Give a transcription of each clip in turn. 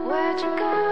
Where'd you go?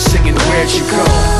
Singing Where'd You Go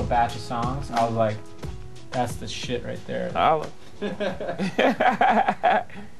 initial batch of songs, I was like, that's the shit right there. Holla.